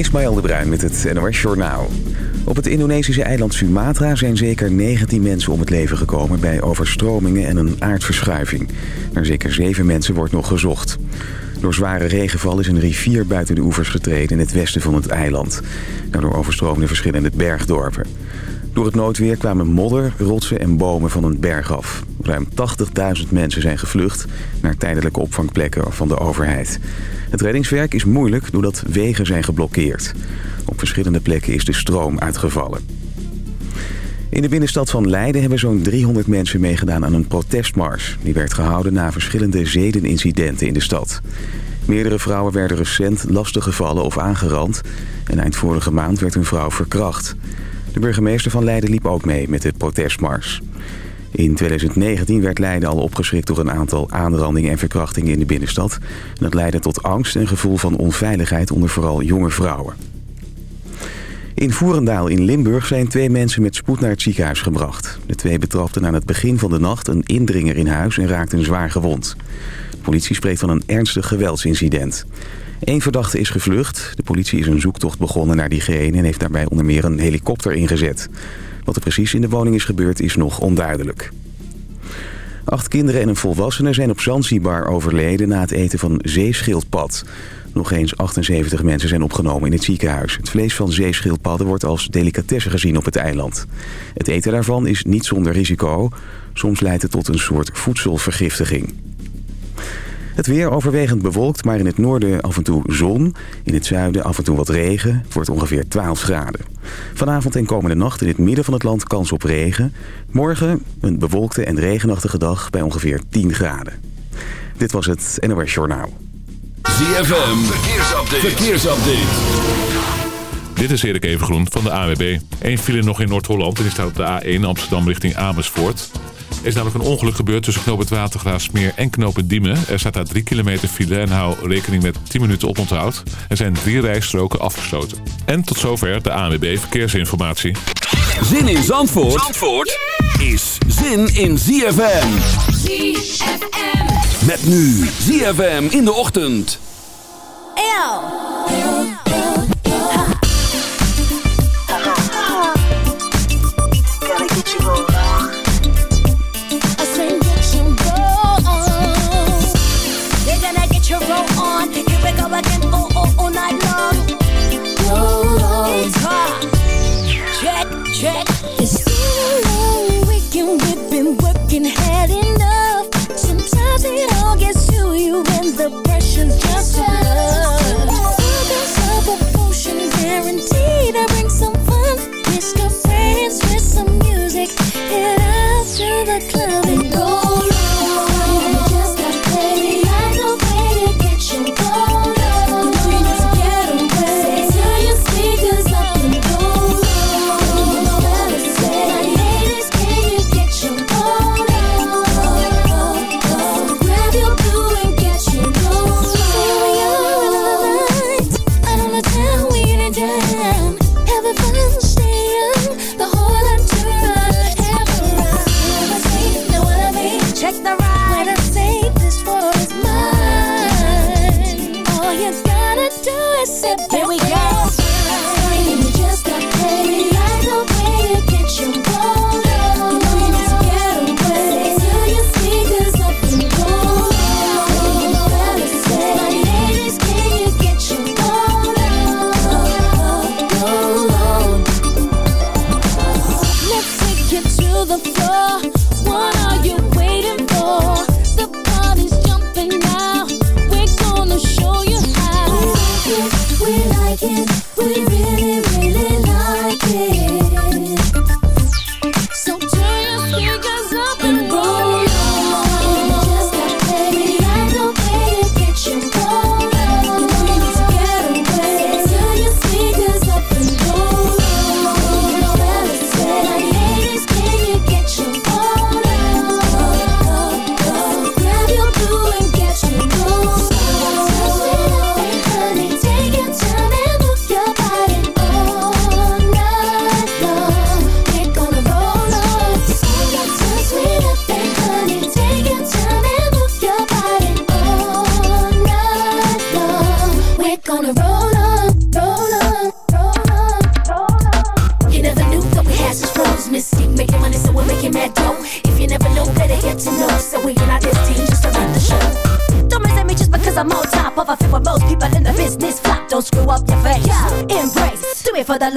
Ismaël de Bruin met het NOS Journaal. Op het Indonesische eiland Sumatra zijn zeker 19 mensen om het leven gekomen... bij overstromingen en een aardverschuiving. Naar zeker 7 mensen wordt nog gezocht. Door zware regenval is een rivier buiten de oevers getreden in het westen van het eiland. Daardoor overstroomden verschillende bergdorpen. Door het noodweer kwamen modder, rotsen en bomen van een berg af. Ruim 80.000 mensen zijn gevlucht naar tijdelijke opvangplekken van de overheid. Het reddingswerk is moeilijk doordat wegen zijn geblokkeerd. Op verschillende plekken is de stroom uitgevallen. In de binnenstad van Leiden hebben zo'n 300 mensen meegedaan aan een protestmars. Die werd gehouden na verschillende zedenincidenten in de stad. Meerdere vrouwen werden recent lastiggevallen of aangerand... en eind vorige maand werd een vrouw verkracht. De burgemeester van Leiden liep ook mee met de protestmars. In 2019 werd Leiden al opgeschrikt door een aantal aanrandingen en verkrachtingen in de binnenstad. En dat leidde tot angst en gevoel van onveiligheid onder vooral jonge vrouwen. In Voerendaal in Limburg zijn twee mensen met spoed naar het ziekenhuis gebracht. De twee betrapten aan het begin van de nacht een indringer in huis en raakten zwaar gewond. De politie spreekt van een ernstig geweldsincident. Eén verdachte is gevlucht. De politie is een zoektocht begonnen naar diegene en heeft daarbij onder meer een helikopter ingezet. Wat er precies in de woning is gebeurd is nog onduidelijk. Acht kinderen en een volwassene zijn op Zanzibar overleden na het eten van zeeschildpad. Nog eens 78 mensen zijn opgenomen in het ziekenhuis. Het vlees van zeeschildpadden wordt als delicatesse gezien op het eiland. Het eten daarvan is niet zonder risico. Soms leidt het tot een soort voedselvergiftiging. Het weer overwegend bewolkt, maar in het noorden af en toe zon. In het zuiden af en toe wat regen. Het wordt ongeveer 12 graden. Vanavond en komende nacht in het midden van het land kans op regen. Morgen een bewolkte en regenachtige dag bij ongeveer 10 graden. Dit was het NOS Journaal. ZFM, verkeersupdate. verkeersupdate. Dit is Erik Evengroen van de AWB. Eén file nog in Noord-Holland en die staat op de A1 Amsterdam richting Amersfoort. Er is namelijk een ongeluk gebeurd tussen knoop het Watergraafsmeer en knoop het Diemen. Er staat daar 3 kilometer file en hou rekening met 10 minuten oponthoud. Er zijn drie rijstroken afgesloten. En tot zover de ANWB Verkeersinformatie. Zin in Zandvoort, Zandvoort is zin in ZFM. ZFM. Met nu ZFM in de ochtend. check. It's getting lonely, weak and we've been working hard enough. Sometimes it all gets to you and the pressure's just too enough. Others of a potion guaranteed to bring some fun. Mix your friends with some music. sip.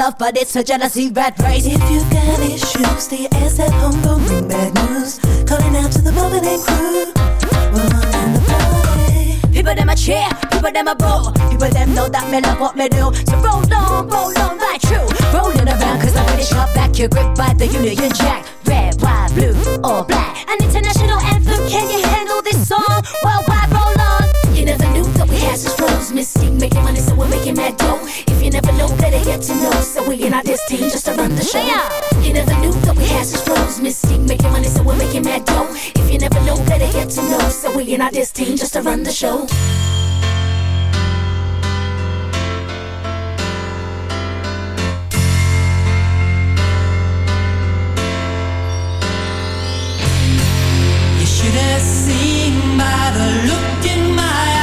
Love, but it's a jealousy rat race. If you've got issues, stay your ass at home, don't bring bad news. Calling out to the moment and crew. We're on the party. People them a cheer, people them a boo. People them know that me love what me do. So roll on, roll on, right true. Rolling around cause I'm pretty sharp back. You're gripped by the Union Jack. Red, white, blue, or black. An international anthem, can you handle this song? Worldwide, roll on. You never knew that we had such flows. Mystique making money, so we're making mad dough. If know, better get to know. So we in our this team just to run the show. Yeah. You never knew that we had such flows. Mystique making money, so we're making mad dough. If you never know, better get to know. So we in our this team just to run the show. You should have seen by the look in my eyes,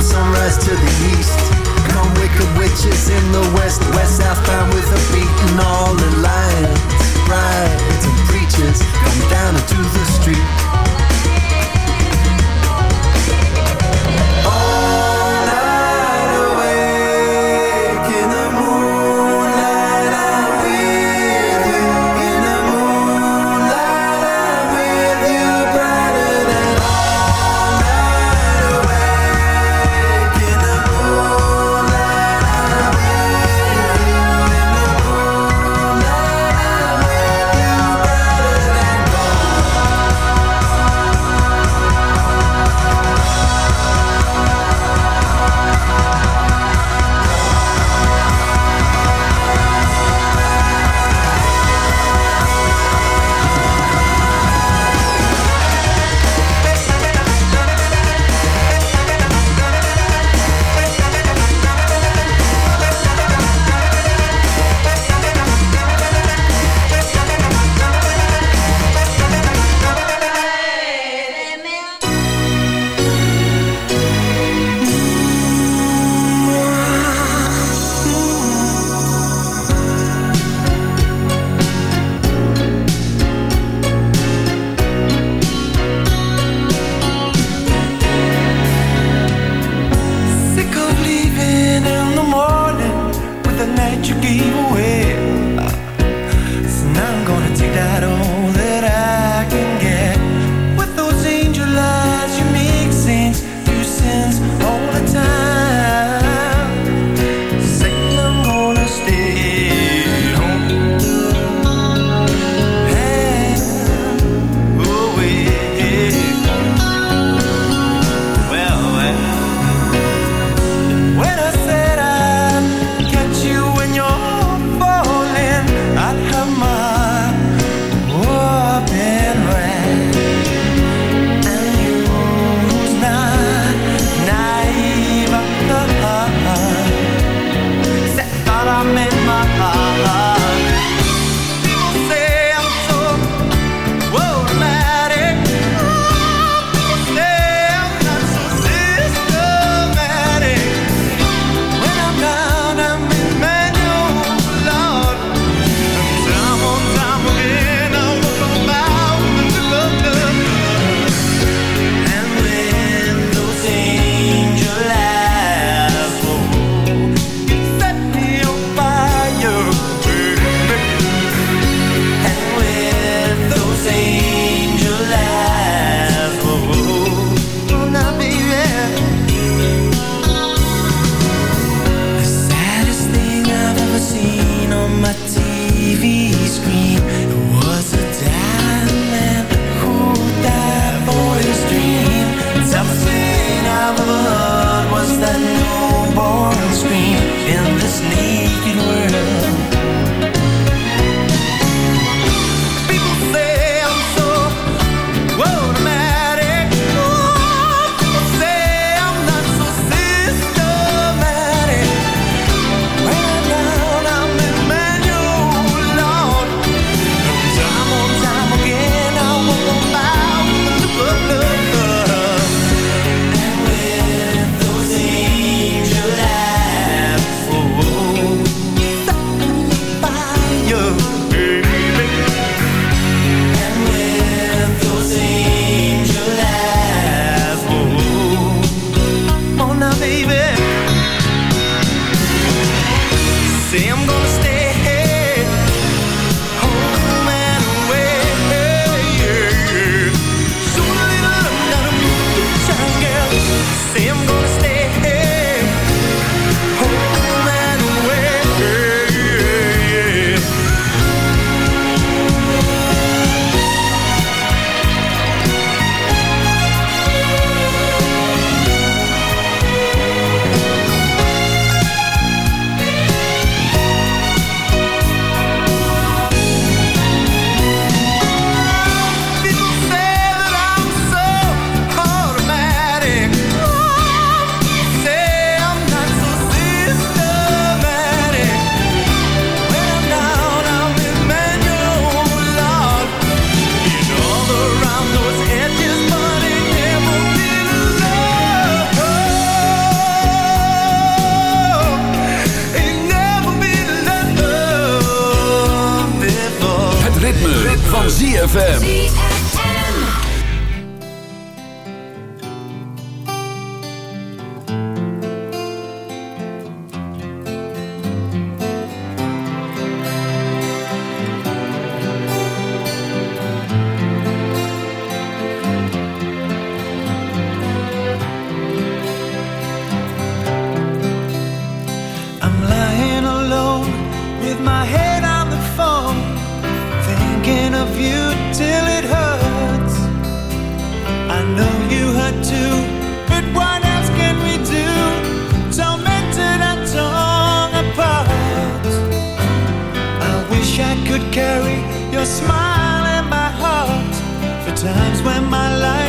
on sunrise to the east. Come wicked witches in the west, west southbound with a beat all in line. rides and preachers come down into the street. could carry your smile in my heart. For times when my life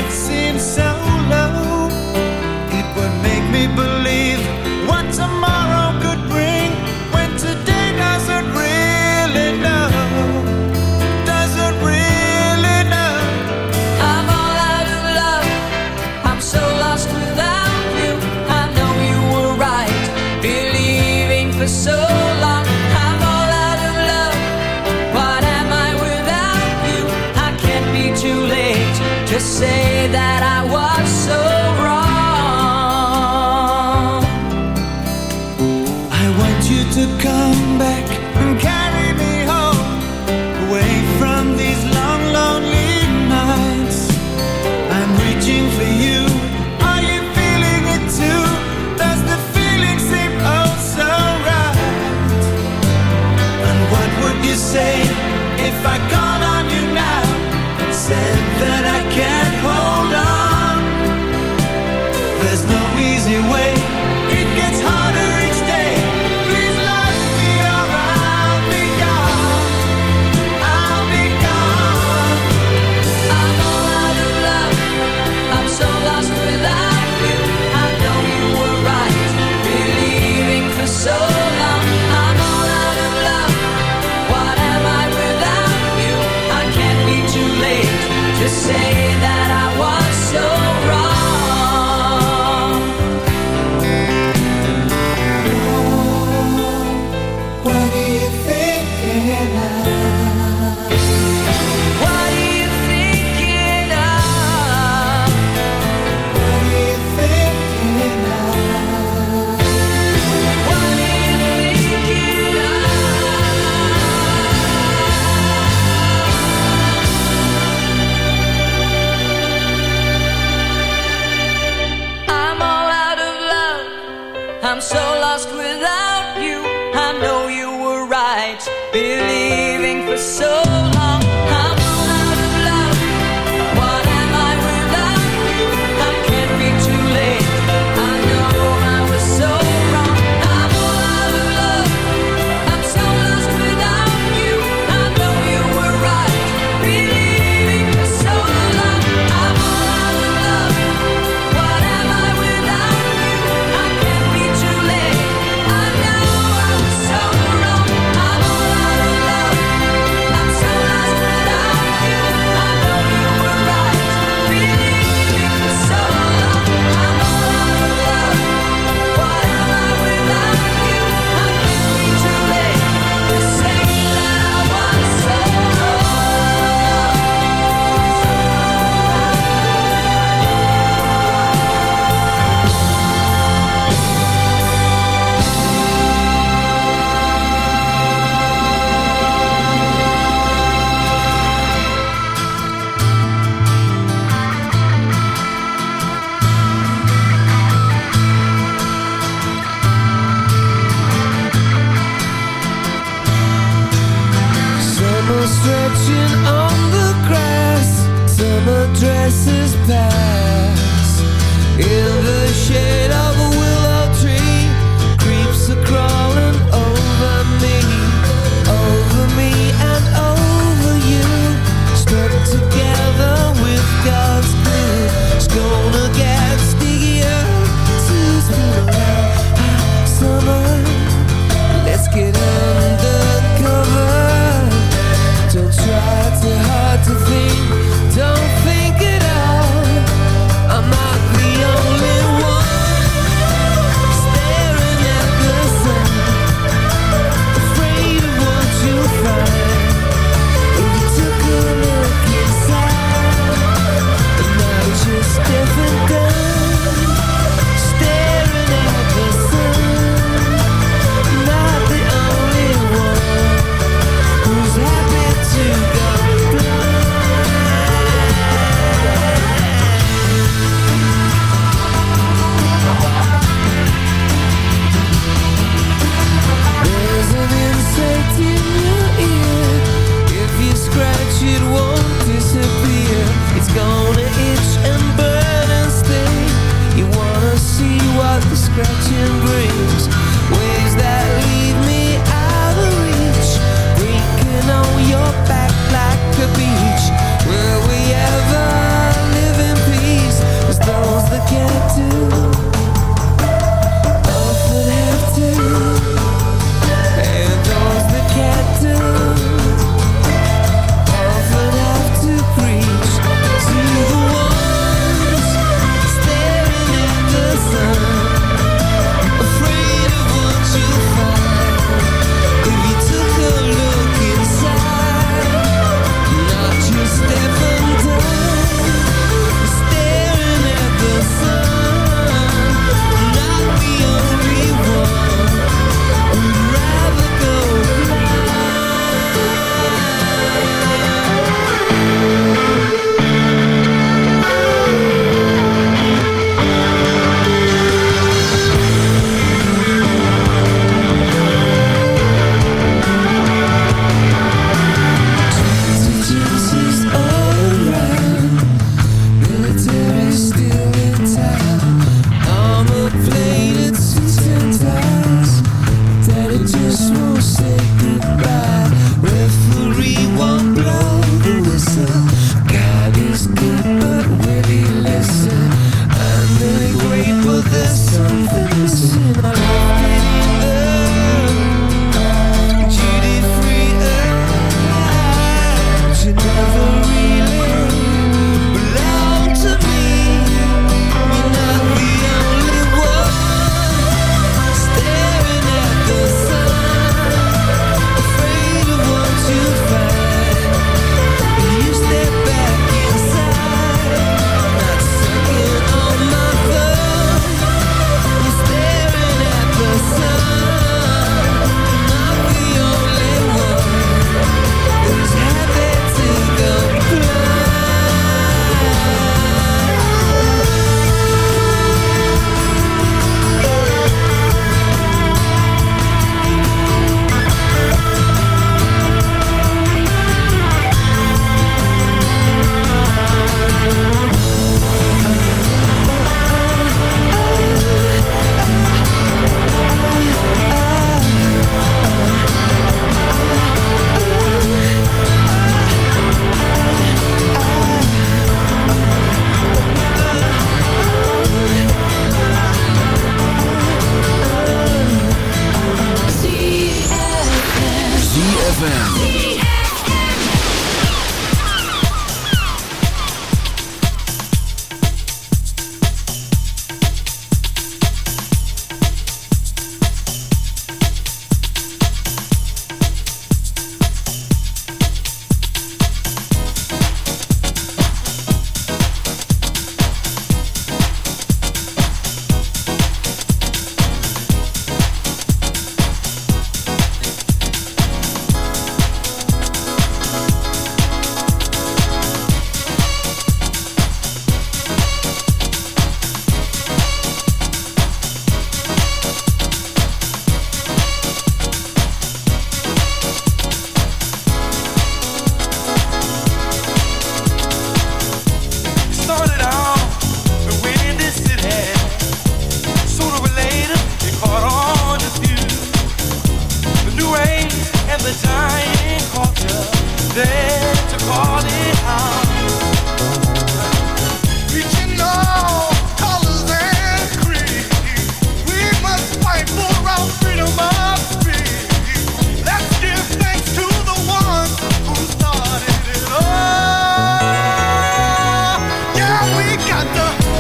got the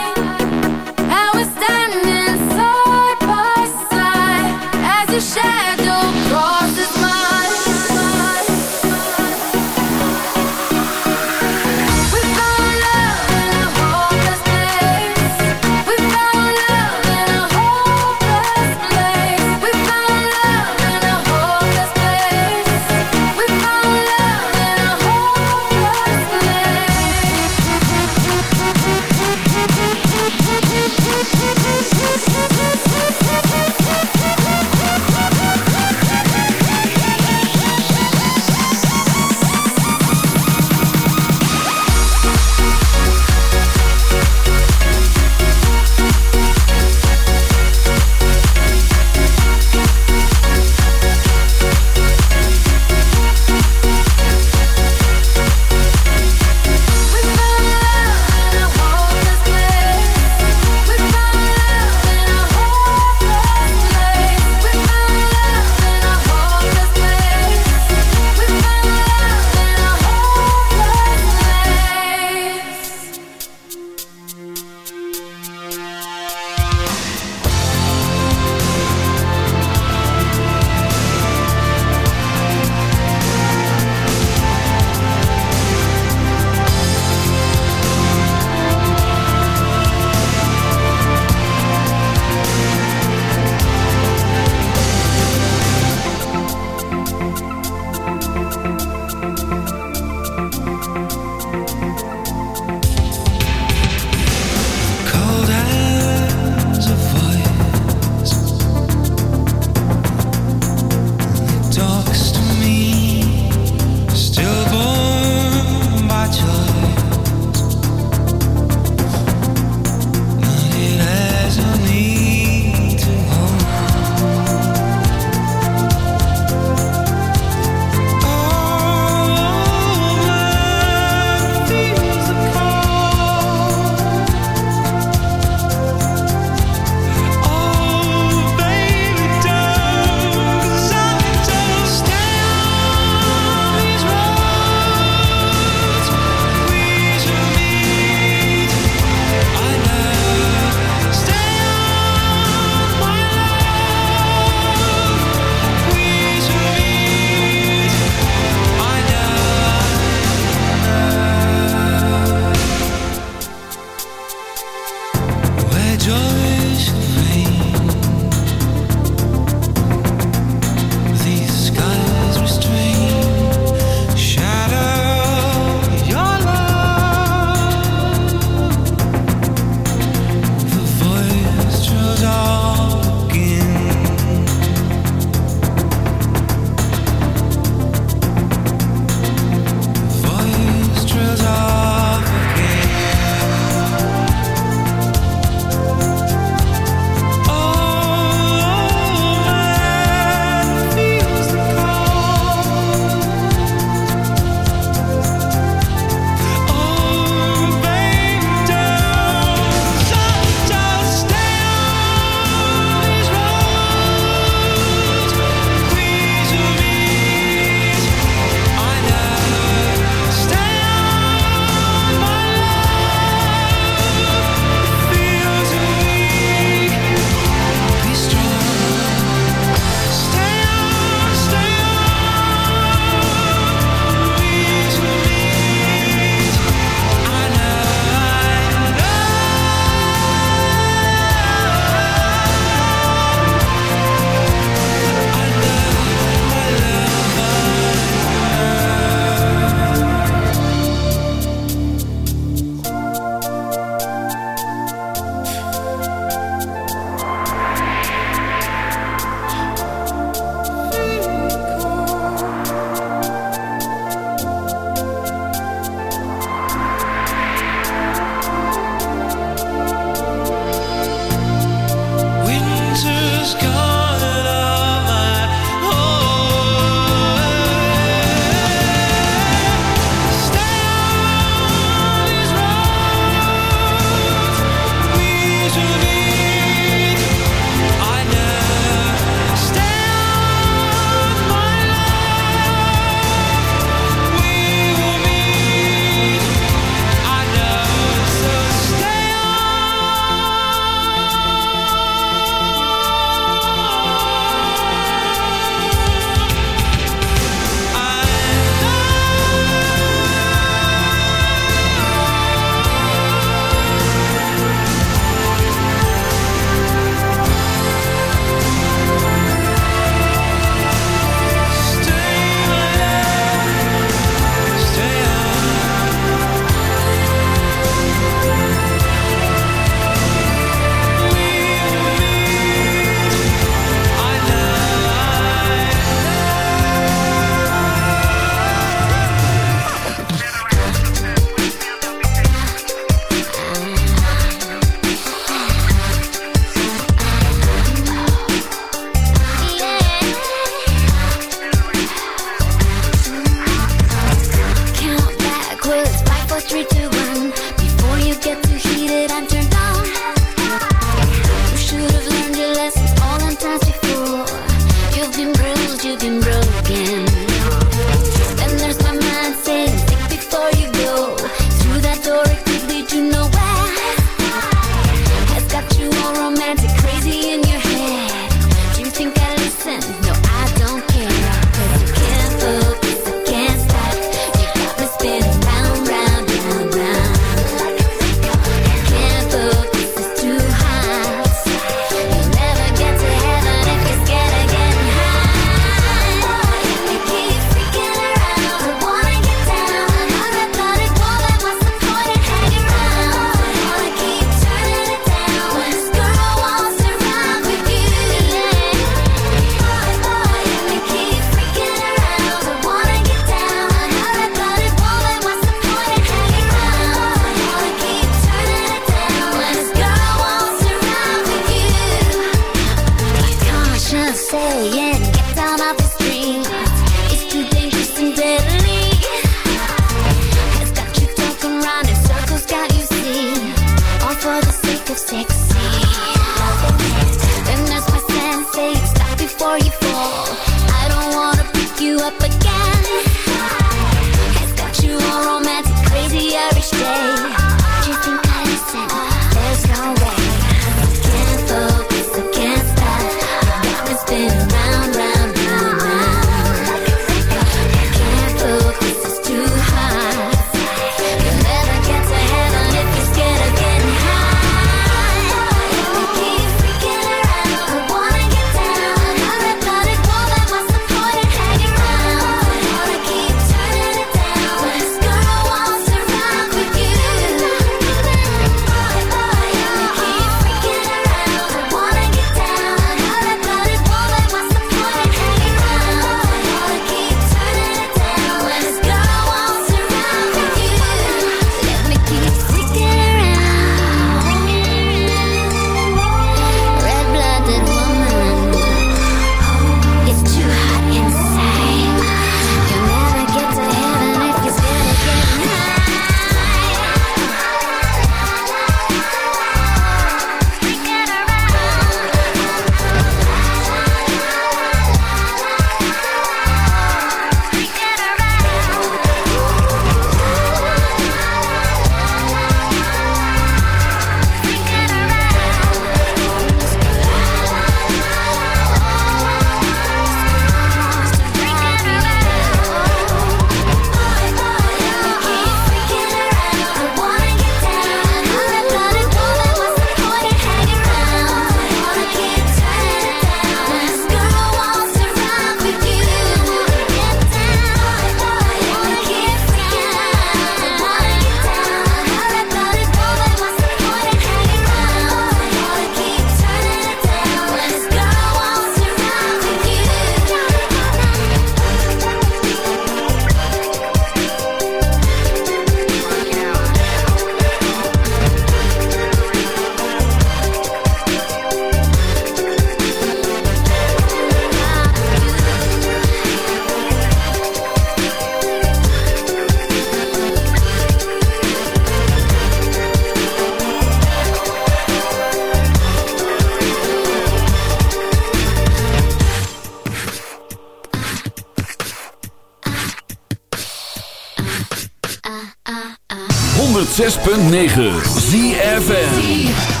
106.9 ZFN